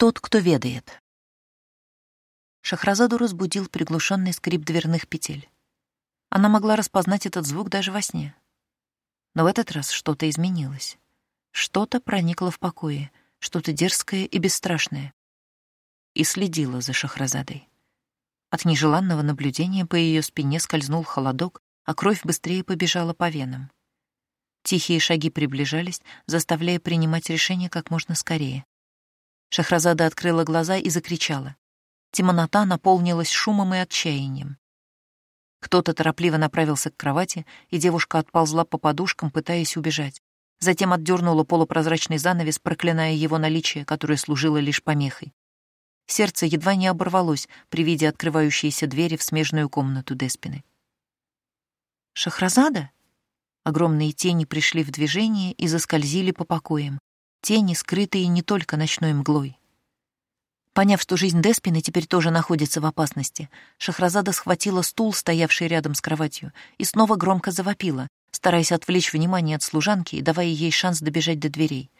Тот, кто ведает. Шахразаду разбудил приглушенный скрип дверных петель. Она могла распознать этот звук даже во сне. Но в этот раз что-то изменилось. Что-то проникло в покое, что-то дерзкое и бесстрашное. И следило за Шахразадой. От нежеланного наблюдения по ее спине скользнул холодок, а кровь быстрее побежала по венам. Тихие шаги приближались, заставляя принимать решение как можно скорее. Шахразада открыла глаза и закричала. Темнота наполнилась шумом и отчаянием. Кто-то торопливо направился к кровати, и девушка отползла по подушкам, пытаясь убежать. Затем отдернула полупрозрачный занавес, проклиная его наличие, которое служило лишь помехой. Сердце едва не оборвалось при виде открывающейся двери в смежную комнату Деспины. «Шахразада?» Огромные тени пришли в движение и заскользили по покоям. Тени, скрытые не только ночной мглой. Поняв, что жизнь Деспины теперь тоже находится в опасности, Шахразада схватила стул, стоявший рядом с кроватью, и снова громко завопила, стараясь отвлечь внимание от служанки и давая ей шанс добежать до дверей.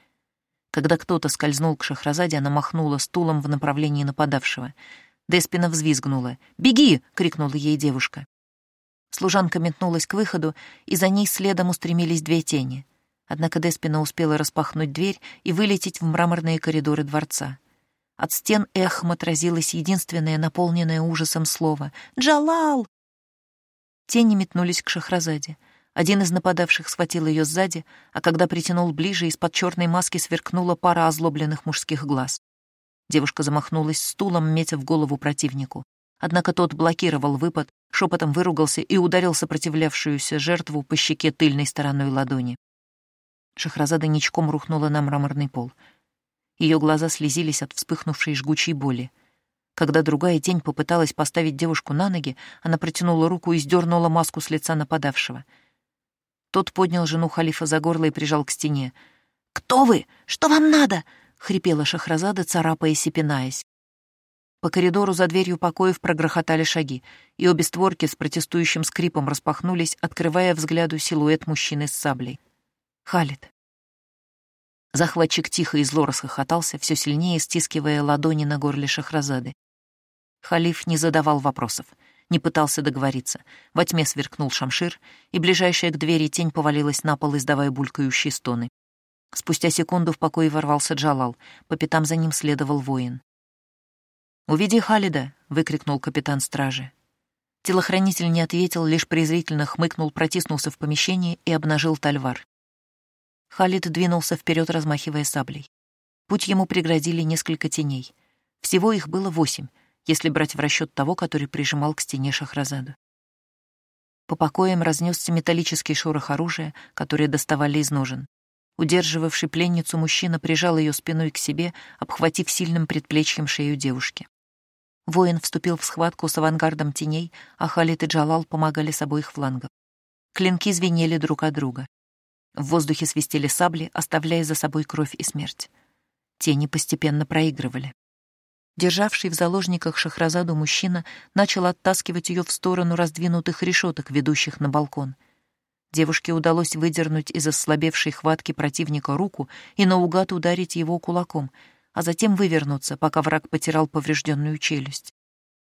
Когда кто-то скользнул к Шахразаде, она махнула стулом в направлении нападавшего. Деспина взвизгнула. «Беги!» — крикнула ей девушка. Служанка метнулась к выходу, и за ней следом устремились две тени. Однако Деспина успела распахнуть дверь и вылететь в мраморные коридоры дворца — от стен эхом отразилось единственное наполненное ужасом слово «Джалал!». Тени метнулись к Шахразаде. Один из нападавших схватил ее сзади, а когда притянул ближе, из-под черной маски сверкнула пара озлобленных мужских глаз. Девушка замахнулась стулом, метя в голову противнику. Однако тот блокировал выпад, шепотом выругался и ударил сопротивлявшуюся жертву по щеке тыльной стороной ладони. Шахразада ничком рухнула на мраморный пол — ее глаза слезились от вспыхнувшей жгучей боли. Когда другая тень попыталась поставить девушку на ноги, она протянула руку и сдернула маску с лица нападавшего. Тот поднял жену халифа за горло и прижал к стене. «Кто вы? Что вам надо?» — хрипела Шахразада, царапаясь и пинаясь. По коридору за дверью покоев прогрохотали шаги, и обе створки с протестующим скрипом распахнулись, открывая взгляду силуэт мужчины с саблей. Халид. Захватчик тихо и зло расхохотался, все сильнее стискивая ладони на горле Шахразады. Халиф не задавал вопросов, не пытался договориться. Во тьме сверкнул шамшир, и ближайшая к двери тень повалилась на пол, издавая булькающие стоны. Спустя секунду в покое ворвался Джалал, по пятам за ним следовал воин. «Уведи Халида!» — выкрикнул капитан стражи. Телохранитель не ответил, лишь презрительно хмыкнул, протиснулся в помещение и обнажил тальвар. Халид двинулся вперед, размахивая саблей. Путь ему преградили несколько теней. Всего их было восемь, если брать в расчет того, который прижимал к стене Шахразаду. По покоям разнесся металлический шорох оружия, которое доставали из ножен. Удерживавший пленницу мужчина прижал ее спиной к себе, обхватив сильным предплечьем шею девушки. Воин вступил в схватку с авангардом теней, а Халид и Джалал помогали с обоих флангов. Клинки звенели друг от друга. В воздухе свистели сабли, оставляя за собой кровь и смерть. Тени постепенно проигрывали. Державший в заложниках Шахразаду мужчина начал оттаскивать ее в сторону раздвинутых решеток, ведущих на балкон. Девушке удалось выдернуть из ослабевшей хватки противника руку и наугад ударить его кулаком, а затем вывернуться, пока враг потирал поврежденную челюсть.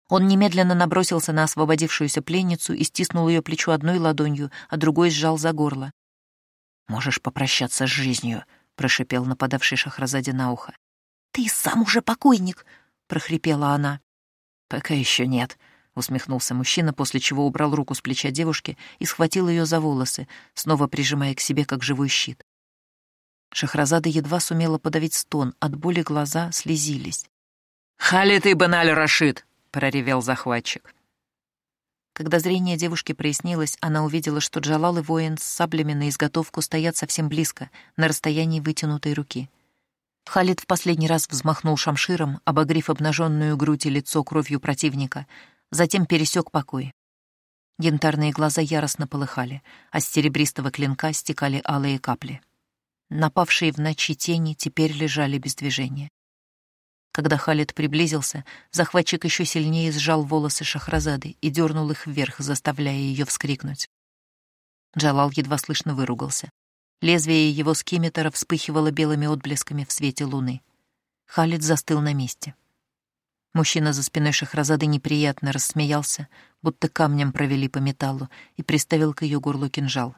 Он немедленно набросился на освободившуюся пленницу и стиснул ее плечо одной ладонью, а другой сжал за горло. «Можешь попрощаться с жизнью», — прошипел нападавший Шахразаде на ухо. «Ты сам уже покойник», — прохрипела она. «Пока еще нет», — усмехнулся мужчина, после чего убрал руку с плеча девушки и схватил ее за волосы, снова прижимая к себе как живой щит. Шахразада едва сумела подавить стон, от боли глаза слезились. «Халит ибн аль-Рашид!» — проревел захватчик. Когда зрение девушки прояснилось, она увидела, что Джалал и воин с саблями на изготовку стоят совсем близко, на расстоянии вытянутой руки. Халид в последний раз взмахнул шамширом, обогрив обнаженную грудь и лицо кровью противника, затем пересек покой. Янтарные глаза яростно полыхали, а с серебристого клинка стекали алые капли. Напавшие в ночи тени теперь лежали без движения. Когда Халид приблизился, захватчик еще сильнее сжал волосы Шахразады и дернул их вверх, заставляя ее вскрикнуть. Джалал едва слышно выругался. Лезвие его скимитера вспыхивало белыми отблесками в свете луны. Халид застыл на месте. Мужчина за спиной Шахразады неприятно рассмеялся, будто камнем провели по металлу, и приставил к ее горлу кинжал.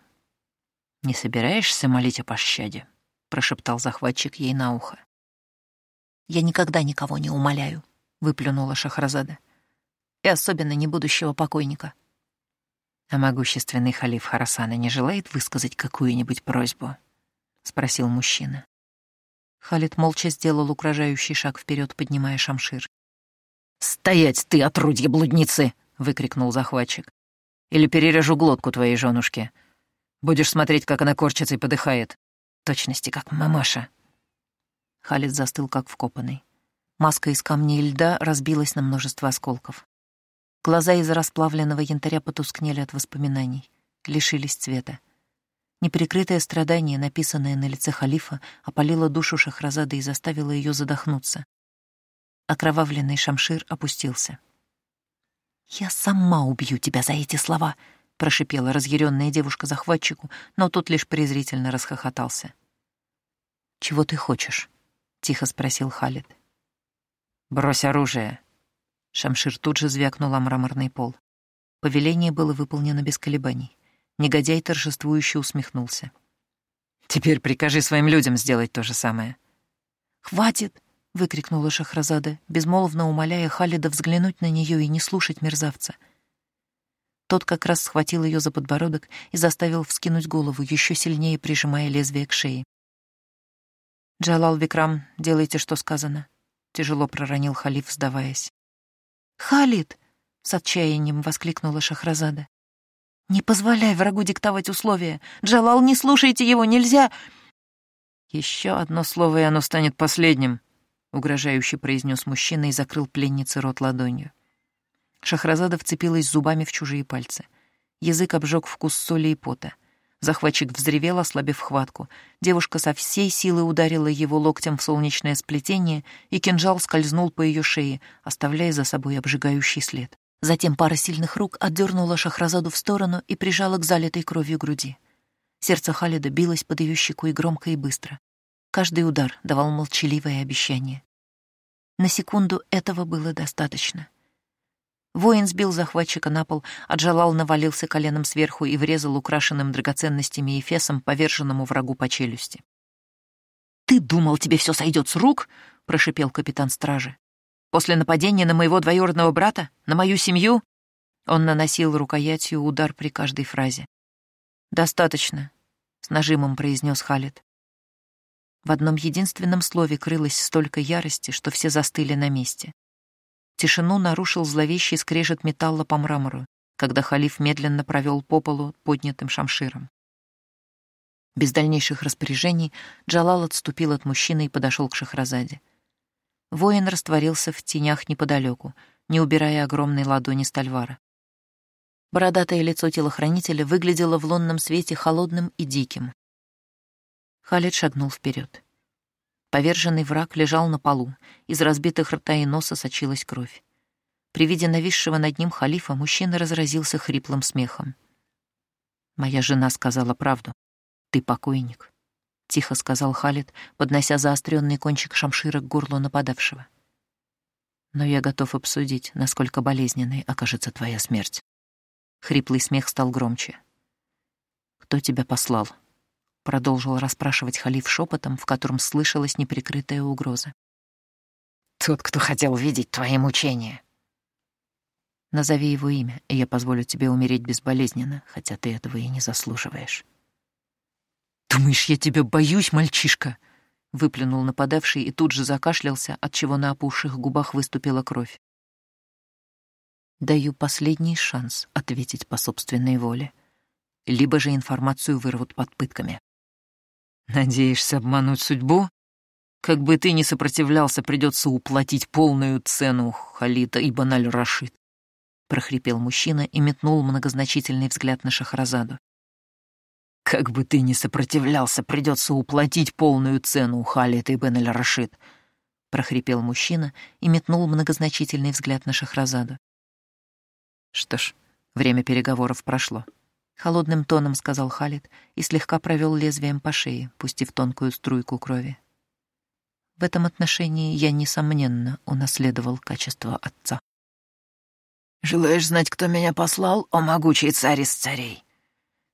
«Не собираешься молить о пощаде?» — прошептал захватчик ей на ухо. «Я никогда никого не умоляю», — выплюнула Шахразада. «И особенно не будущего покойника». «А могущественный халиф Харасана не желает высказать какую-нибудь просьбу?» — спросил мужчина. Халид молча сделал угрожающий шаг вперед, поднимая шамшир. «Стоять ты, отрудье блудницы!» — выкрикнул захватчик. «Или перережу глотку твоей женушке. Будешь смотреть, как она корчится и подыхает. Точности, как мамаша». Халид застыл, как вкопанный. Маска из камней и льда разбилась на множество осколков. Глаза из расплавленного янтаря потускнели от воспоминаний, лишились цвета. Неприкрытое страдание, написанное на лице халифа, опалило душу Шахразады и заставило ее задохнуться. Окровавленный шамшир опустился. «Я сама убью тебя за эти слова!» — прошипела разъяренная девушка захватчику, но тот лишь презрительно расхохотался. «Чего ты хочешь?» — тихо спросил Халид. «Брось оружие!» Шамшир тут же звякнул о мраморный пол. Повеление было выполнено без колебаний. Негодяй торжествующе усмехнулся. «Теперь прикажи своим людям сделать то же самое». «Хватит!» — выкрикнула Шахразада, безмолвно умоляя Халида взглянуть на нее и не слушать мерзавца. Тот как раз схватил ее за подбородок и заставил вскинуть голову, еще сильнее прижимая лезвие к шее. «Джалал Викрам, делайте, что сказано», — тяжело проронил халиф, сдаваясь. «Халид!» — с отчаянием воскликнула Шахразада. «Не позволяй врагу диктовать условия! Джалал, не слушайте его, нельзя!» «Еще одно слово, и оно станет последним», — угрожающе произнес мужчина и закрыл пленнице рот ладонью. Шахразада вцепилась зубами в чужие пальцы. Язык обжег вкус соли и пота. Захватчик взревел, ослабив хватку. Девушка со всей силы ударила его локтем в солнечное сплетение, и кинжал скользнул по ее шее, оставляя за собой обжигающий след. Затем пара сильных рук отдернула Шахразаду в сторону и прижала к залитой кровью груди. Сердце Халида билось под ее щекой громко и быстро. Каждый удар давал молчаливое обещание. На секунду этого было достаточно. Воин сбил захватчика на пол, отжалал, навалился коленом сверху и врезал украшенным драгоценностями и поверженному врагу по челюсти. «Ты думал, тебе все сойдет с рук?» — прошипел капитан стражи. «После нападения на моего двоюродного брата? На мою семью?» Он наносил рукоятью удар при каждой фразе. «Достаточно», — с нажимом произнес Халид. В одном единственном слове крылось столько ярости, что все застыли на месте. Тишину нарушил зловещий скрежет металла по мрамору, когда халиф медленно провел по полу поднятым шамширом. Без дальнейших распоряжений Джалал отступил от мужчины и подошел к Шахразаде. Воин растворился в тенях неподалеку, не убирая огромной ладони Стальвара. Бородатое лицо телохранителя выглядело в лунном свете холодным и диким. Халид шагнул вперед. Поверженный враг лежал на полу, из разбитых рта и носа сочилась кровь. При виде нависшего над ним халифа мужчина разразился хриплым смехом. «Моя жена сказала правду. Ты покойник», — тихо сказал Халид, поднося заостренный кончик шамшира к горлу нападавшего. «Но я готов обсудить, насколько болезненной окажется твоя смерть». Хриплый смех стал громче. «Кто тебя послал?» — продолжил расспрашивать халиф шепотом, в котором слышалась неприкрытая угроза. «Тот, кто хотел видеть твои мучения». «Назови его имя, и я позволю тебе умереть безболезненно, хотя ты этого и не заслуживаешь». «Думаешь, я тебя боюсь, мальчишка?» — выплюнул нападавший и тут же закашлялся, отчего на опухших губах выступила кровь. «Даю последний шанс ответить по собственной воле, либо же информацию вырвут под пытками». Надеешься обмануть судьбу? Как бы ты ни сопротивлялся, придется уплатить полную цену Халита и Баналь Рашид. прохрипел мужчина и метнул многозначительный взгляд на Шахразаду. «Как бы ты ни сопротивлялся, придется уплатить полную цену у Халита и Бен Аль-Рашид», — прохрипел мужчина и метнул многозначительный взгляд на Шахразаду. Что ж, время переговоров прошло. Холодным тоном сказал Халид и слегка провел лезвием по шее, пустив тонкую струйку крови. В этом отношении я, несомненно, унаследовал качество отца. «Желаешь знать, кто меня послал, о могучий царь из царей?»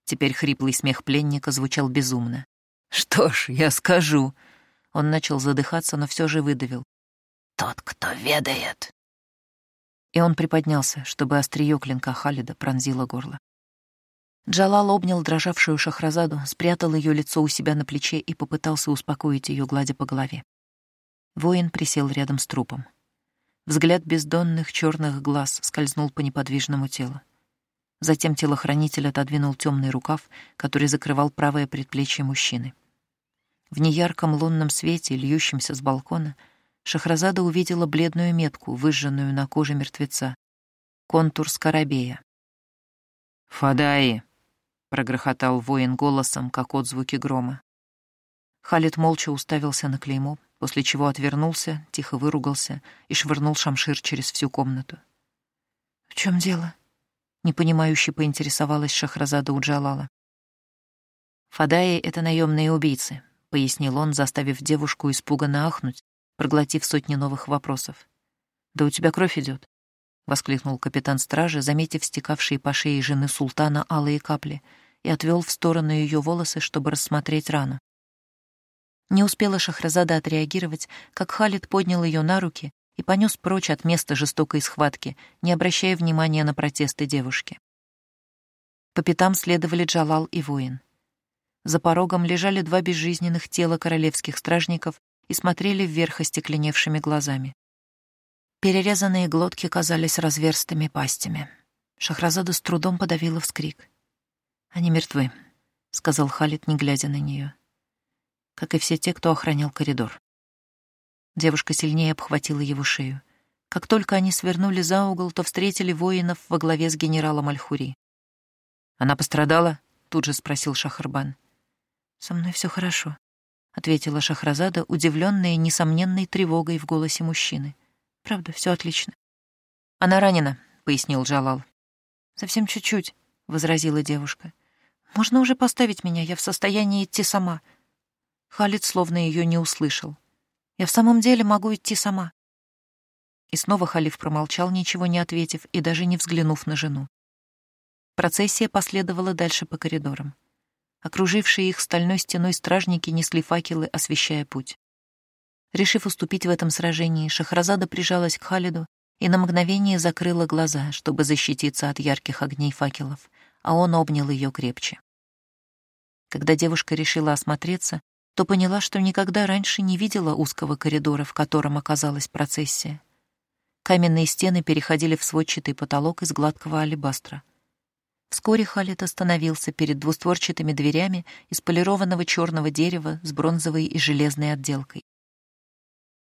Теперь хриплый смех пленника звучал безумно. «Что ж, я скажу». Он начал задыхаться, но все же выдавил. «Тот, кто ведает». И он приподнялся, чтобы острие клинка Халида пронзило горло. Джалал обнял дрожавшую Шахразаду, спрятал ее лицо у себя на плече и попытался успокоить ее, гладя по голове. Воин присел рядом с трупом. Взгляд бездонных черных глаз скользнул по неподвижному телу. Затем телохранитель отодвинул темный рукав, который закрывал правое предплечье мужчины. В неярком лунном свете, льющемся с балкона, Шахразада увидела бледную метку, выжженную на коже мертвеца. Контур скоробея. «Фадаи!» — прогрохотал воин голосом, как отзвуки грома. Халид молча уставился на клеймо, после чего отвернулся, тихо выругался и швырнул шамшир через всю комнату. «В чем дело?» — непонимающе поинтересовалась Шахразада у Джалала. «Фадаи — это наемные убийцы», — пояснил он, заставив девушку испуганно ахнуть, проглотив сотни новых вопросов. «Да у тебя кровь идет, воскликнул капитан стражи, заметив стекавшие по шее жены султана алые капли, и отвел в сторону ее волосы, чтобы рассмотреть рану. Не успела Шахразада отреагировать, как Халид поднял ее на руки и понес прочь от места жестокой схватки, не обращая внимания на протесты девушки. По пятам следовали Джалал и воин. За порогом лежали два безжизненных тела королевских стражников и смотрели вверх остекленевшими глазами. Перерезанные глотки казались разверстыми пастями. Шахразада с трудом подавила вскрик. «Они мертвы», — сказал Халид, не глядя на нее как и все те, кто охранял коридор. Девушка сильнее обхватила его шею. Как только они свернули за угол, то встретили воинов во главе с генералом Альхури. «Она пострадала?» — тут же спросил Шахарбан. «Со мной все хорошо», — ответила Шахразада, удивленная несомненной тревогой в голосе мужчины. «Правда, все отлично». «Она ранена», — пояснил Джалал. «Совсем чуть-чуть», — возразила девушка. «Можно уже поставить меня, я в состоянии идти сама», Халид словно ее не услышал. «Я в самом деле могу идти сама». И снова халиф промолчал, ничего не ответив и даже не взглянув на жену. Процессия последовала дальше по коридорам. Окружившие их стальной стеной стражники несли факелы, освещая путь. Решив уступить в этом сражении, Шахразада прижалась к Халиду и на мгновение закрыла глаза, чтобы защититься от ярких огней факелов, а он обнял ее крепче. Когда девушка решила осмотреться, то поняла, что никогда раньше не видела узкого коридора, в котором оказалась процессия. Каменные стены переходили в сводчатый потолок из гладкого алебастра. Вскоре Халит остановился перед двустворчатыми дверями из полированного черного дерева с бронзовой и железной отделкой.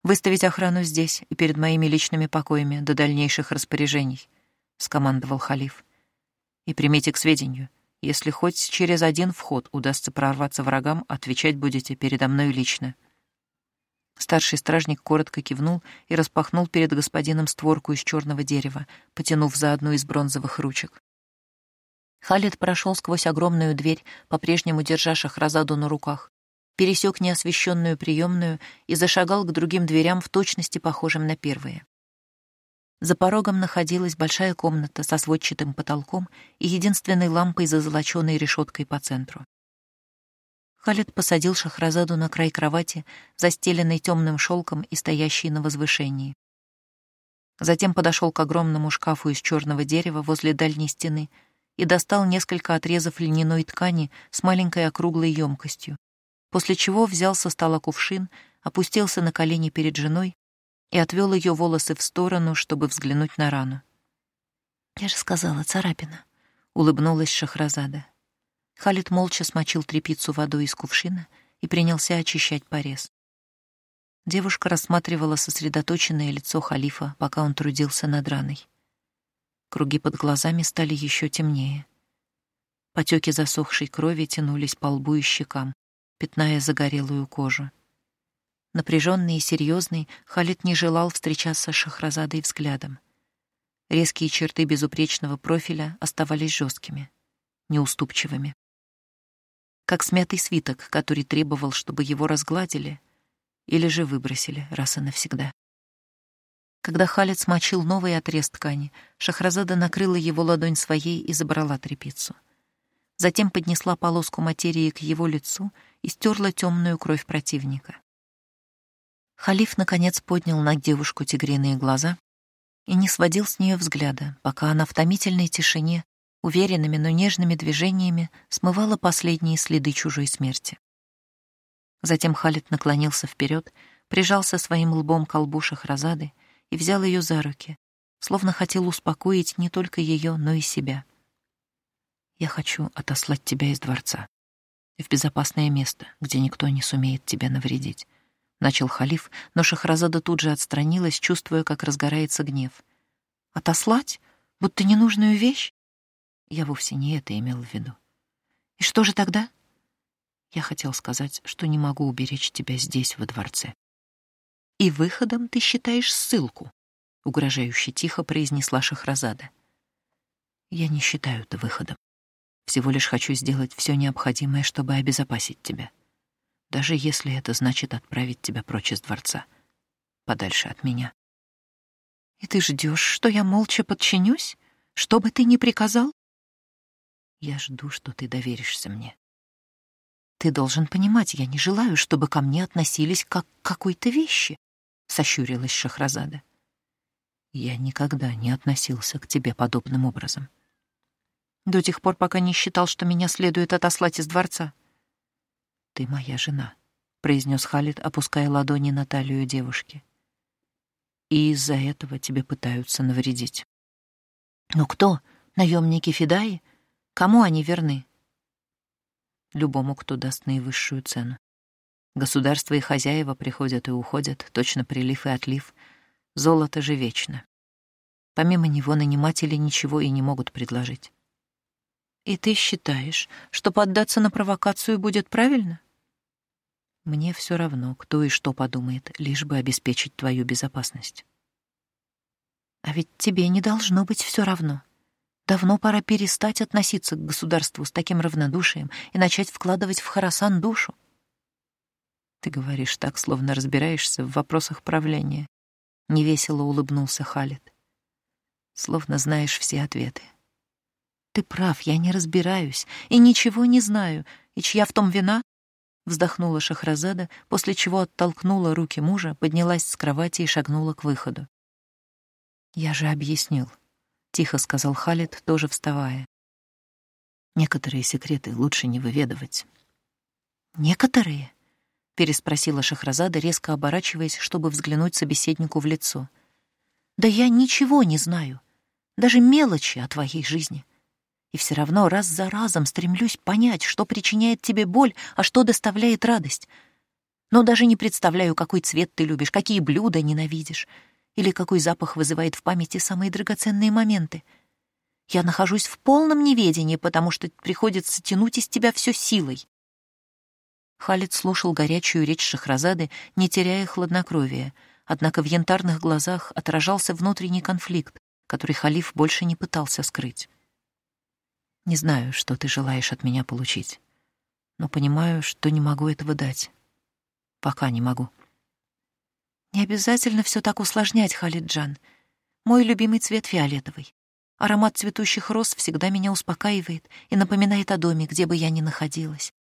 «Выставить охрану здесь и перед моими личными покоями до дальнейших распоряжений», — скомандовал халиф. «И примите к сведению, если хоть через один вход удастся прорваться врагам, отвечать будете передо мной лично». Старший стражник коротко кивнул и распахнул перед господином створку из черного дерева, потянув за одну из бронзовых ручек. Халид прошел сквозь огромную дверь, по-прежнему держа Шахразаду на руках, пересек неосвещенную приемную и зашагал к другим дверям в точности похожим на первые. За порогом находилась большая комната со сводчатым потолком и единственной лампой за золоченой решеткой по центру. Халид посадил Шахразаду на край кровати, застеленной темным шелком и стоящей на возвышении. Затем подошел к огромному шкафу из черного дерева возле дальней стены и достал несколько отрезов льняной ткани с маленькой округлой емкостью, после чего взял со стола кувшин, опустился на колени перед женой и отвел ее волосы в сторону, чтобы взглянуть на рану. «Я же сказала, царапина», — улыбнулась Шахразада. Халид молча смочил трепицу водой из кувшина и принялся очищать порез. Девушка рассматривала сосредоточенное лицо халифа, пока он трудился над раной. Круги под глазами стали еще темнее. Потеки засохшей крови тянулись по лбу и щекам, пятная загорелую кожу. Напряженный и серьезный, Халид не желал встречаться с Шахразадой взглядом. Резкие черты безупречного профиля оставались жесткими, неуступчивыми. Как смятый свиток, который требовал, чтобы его разгладили, или же выбросили раз и навсегда. Когда Халид смочил новый отрез ткани, Шахразада накрыла его ладонь своей и забрала тряпицу. Затем поднесла полоску материи к его лицу и стерла темную кровь противника. Халиф, наконец, поднял на девушку тигриные глаза и не сводил с нее взгляда, пока она в томительной тишине, уверенными, но нежными движениями смывала последние следы чужой смерти. Затем Халид наклонился вперед, прижался своим лбом к колбу Шахразады и взял ее за руки, словно хотел успокоить не только ее, но и себя. «Я хочу отослать тебя из дворца в безопасное место, где никто не сумеет тебя навредить», — начал халиф, но Шахразада тут же отстранилась, чувствуя, как разгорается гнев. «Отослать? Будто ненужную вещь?» Я вовсе не это имел в виду. «И что же тогда?» Я хотел сказать, что не могу уберечь тебя здесь, во дворце. «И выходом ты считаешь ссылку», — угрожающе тихо произнесла Шахразада. «Я не считаю это выходом. Всего лишь хочу сделать все необходимое, чтобы обезопасить тебя. Даже если это значит отправить тебя прочь из дворца, подальше от меня». «И ты ждешь, что я молча подчинюсь? Что бы ты ни приказал?» «Я жду, что ты доверишься мне», ты должен понимать, я не желаю, чтобы ко мне относились как к какой-то вещи. — сощурилась Шахразада. «Я никогда не относился к тебе подобным образом. До тех пор, пока не считал, что меня следует отослать из дворца». «Ты моя жена», — произнес Халид, опуская ладони на талию девушки. «И из-за этого тебе пытаются навредить». «Но кто? Наемники Федаи? Кому они верны?» «Любому, кто даст наивысшую цену. Государства и хозяева приходят и уходят, точно прилив и отлив. Золото же вечно. Помимо него наниматели ничего и не могут предложить. И ты считаешь, что поддаться на провокацию будет правильно? Мне все равно, кто и что подумает, лишь бы обеспечить твою безопасность. А ведь тебе не должно быть все равно. Давно пора перестать относиться к государству с таким равнодушием и начать вкладывать в Харасан душу. Ты говоришь так, словно разбираешься в вопросах правления. Невесело улыбнулся Халид. Словно знаешь все ответы. Ты прав, я не разбираюсь и ничего не знаю. И чья в том вина? Вздохнула Шахразада, после чего оттолкнула руки мужа, поднялась с кровати и шагнула к выходу. «Я же объяснил», — тихо сказал Халид, тоже вставая. «Некоторые секреты лучше не выведывать». «Некоторые?» переспросила Шахразада, резко оборачиваясь, чтобы взглянуть собеседнику в лицо. «Да я ничего не знаю, даже мелочи о твоей жизни. И все равно раз за разом стремлюсь понять, что причиняет тебе боль, а что доставляет радость. Но даже не представляю, какой цвет ты любишь, какие блюда ненавидишь, или какой запах вызывает в памяти самые драгоценные моменты. Я нахожусь в полном неведении, потому что приходится тянуть из тебя все силой. Халид слушал горячую речь Шахразады, не теряя хладнокровия, однако в янтарных глазах отражался внутренний конфликт, который халиф больше не пытался скрыть. «Не знаю, что ты желаешь от меня получить, но понимаю, что не могу этого дать. Пока не могу». «Не обязательно все так усложнять, Халиджан. Мой любимый цвет фиолетовый. Аромат цветущих роз всегда меня успокаивает и напоминает о доме, где бы я ни находилась.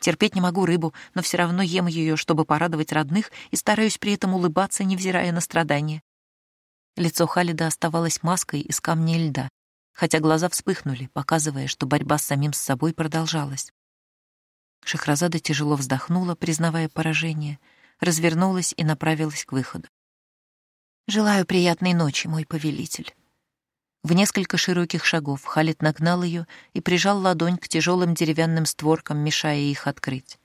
Терпеть не могу рыбу, но все равно ем ее, чтобы порадовать родных, и стараюсь при этом улыбаться, невзирая на страдания. Лицо Халида оставалось маской из камня и льда, хотя глаза вспыхнули, показывая, что борьба с самим с собой продолжалась. Шахразада тяжело вздохнула, признавая поражение, развернулась и направилась к выходу. «Желаю приятной ночи, мой повелитель». В несколько широких шагов Халит нагнал ее и прижал ладонь к тяжелым деревянным створкам, мешая их открыть.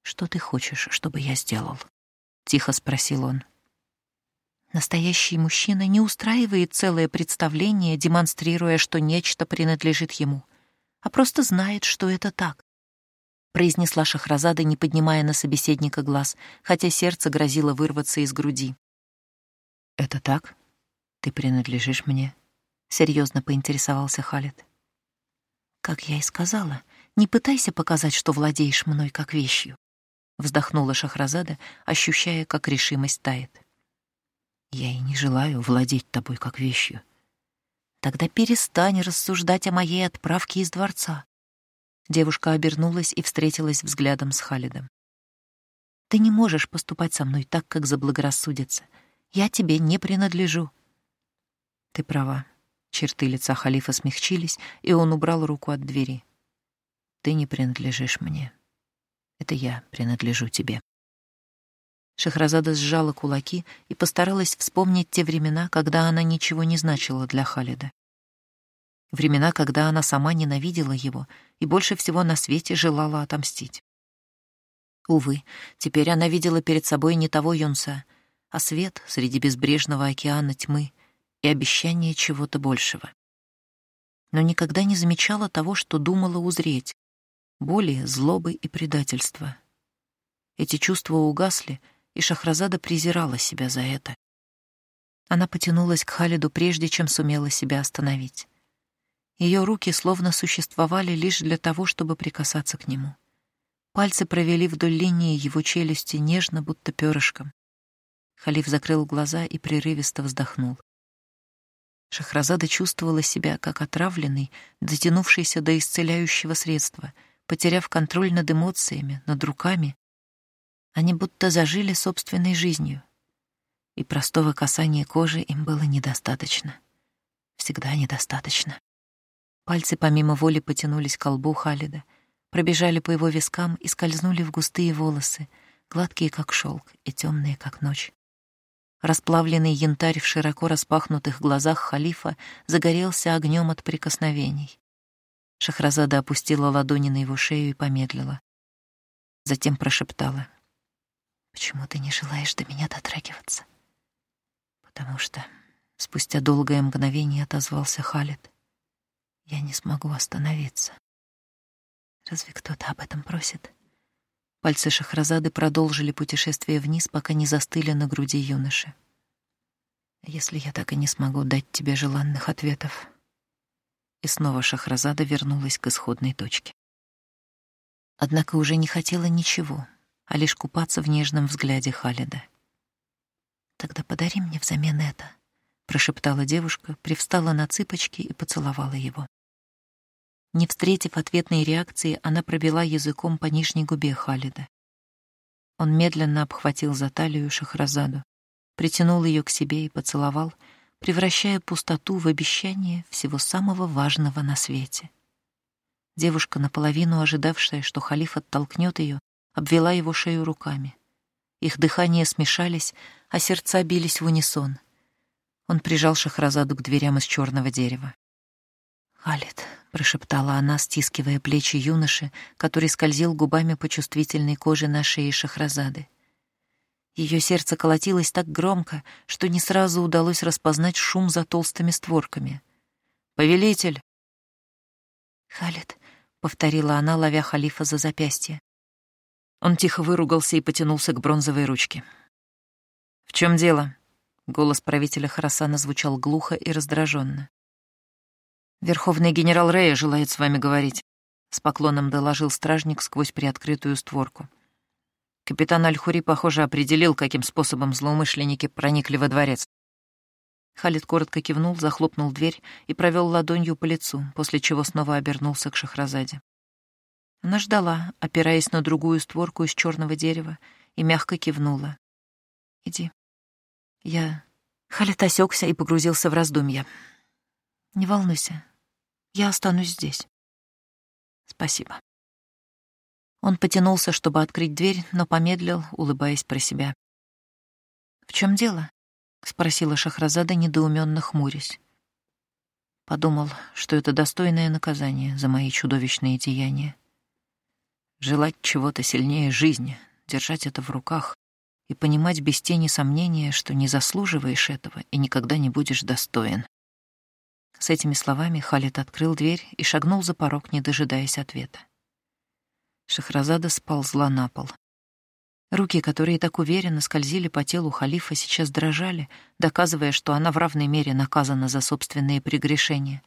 «Что ты хочешь, чтобы я сделал?» — тихо спросил он. Настоящий мужчина не устраивает целое представление, демонстрируя, что нечто принадлежит ему, а просто знает, что это так. Произнесла Шахразада, не поднимая на собеседника глаз, хотя сердце грозило вырваться из груди. «Это так? Ты принадлежишь мне?» — серьезно поинтересовался Халид. «Как я и сказала, не пытайся показать, что владеешь мной как вещью. — вздохнула Шахразада, ощущая, как решимость тает. «Я и не желаю владеть тобой как вещью. Тогда перестань рассуждать о моей отправке из дворца». Девушка обернулась и встретилась взглядом с Халидом. «Ты не можешь поступать со мной так, как заблагорассудится. Я тебе не принадлежу». «Ты права». Черты лица халифа смягчились, и он убрал руку от двери. «Ты не принадлежишь мне. Это я принадлежу тебе». Шахразада сжала кулаки и постаралась вспомнить те времена, когда она ничего не значила для Халида. Времена, когда она сама ненавидела его и больше всего на свете желала отомстить. Увы, теперь она видела перед собой не того юнца, а свет среди безбрежного океана тьмы и обещание чего-то большего. Но никогда не замечала того, что думала узреть — боли, злобы и предательства. Эти чувства угасли, и Шахразада презирала себя за это. Она потянулась к Халиду прежде, чем сумела себя остановить. Ее руки словно существовали лишь для того, чтобы прикасаться к нему. Пальцы провели вдоль линии его челюсти нежно, будто перышком. Халиф закрыл глаза и прерывисто вздохнул. Шахразада чувствовала себя как отравленный, дотянувшийся до исцеляющего средства, потеряв контроль над эмоциями, над руками. Они будто зажили собственной жизнью, и простого касания кожи им было недостаточно. Всегда недостаточно. Пальцы помимо воли потянулись к колбу Халида, пробежали по его вискам и скользнули в густые волосы, гладкие, как шелк, и темные, как ночь. Расплавленный янтарь в широко распахнутых глазах халифа загорелся огнем от прикосновений. Шахразада опустила ладони на его шею и помедлила. Затем прошептала. «Почему ты не желаешь до меня дотрагиваться?» «Потому что...» — спустя долгое мгновение отозвался Халид. «Я не смогу остановиться». «Разве кто-то об этом просит?» Пальцы Шахразады продолжили путешествие вниз, пока не застыли на груди юноши. «Если я так и не смогу дать тебе желанных ответов...» И снова Шахразада вернулась к исходной точке. Однако уже не хотела ничего, а лишь купаться в нежном взгляде Халида. «Тогда подари мне взамен это», — прошептала девушка, привстала на цыпочки и поцеловала его. Не встретив ответной реакции, она пробила языком по нижней губе Халида. Он медленно обхватил за талию Шахразаду, притянул ее к себе и поцеловал, превращая пустоту в обещание всего самого важного на свете. Девушка, наполовину ожидавшая, что халиф оттолкнет ее, обвела его шею руками. Их дыхания смешались, а сердца бились в унисон. Он прижал Шахразаду к дверям из черного дерева. «Халид», — прошептала она, стискивая плечи юноши, который скользил губами по чувствительной коже на шее Шахразады. Ее сердце колотилось так громко, что не сразу удалось распознать шум за толстыми створками. «Повелитель!» «Халид», — повторила она, ловя халифа за запястье. Он тихо выругался и потянулся к бронзовой ручке. «В чем дело?» — голос правителя Харасана звучал глухо и раздраженно. «Верховный генерал Рея желает с вами говорить», — с поклоном доложил стражник сквозь приоткрытую створку. Капитан Альхури, похоже, определил, каким способом злоумышленники проникли во дворец. Халид коротко кивнул, захлопнул дверь и провел ладонью по лицу, после чего снова обернулся к Шахразаде. Она ждала, опираясь на другую створку из черного дерева, и мягко кивнула. «Иди». Я... Халид осекся и погрузился в раздумья. Не волнуйся, я останусь здесь. Спасибо. Он потянулся, чтобы открыть дверь, но помедлил, улыбаясь про себя. «В чем дело?» — спросила Шахразада, недоуменно хмурясь. Подумал, что это достойное наказание за мои чудовищные деяния. Желать чего-то сильнее жизни, держать это в руках и понимать без тени сомнения, что не заслуживаешь этого и никогда не будешь достоин. С этими словами Халид открыл дверь и шагнул за порог, не дожидаясь ответа. Шахразада сползла на пол. Руки, которые так уверенно скользили по телу халифа, сейчас дрожали, доказывая, что она в равной мере наказана за собственные прегрешения.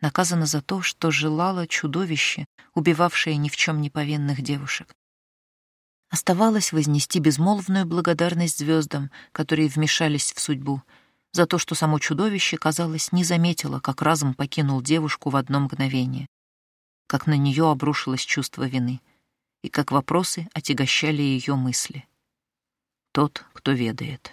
Наказана за то, что желала чудовище, убивавшее ни в чем не повинных девушек. Оставалось вознести безмолвную благодарность звездам, которые вмешались в судьбу, за то, что само чудовище, казалось, не заметило, как разум покинул девушку в одно мгновение, как на нее обрушилось чувство вины и как вопросы отягощали ее мысли. Тот, кто ведает.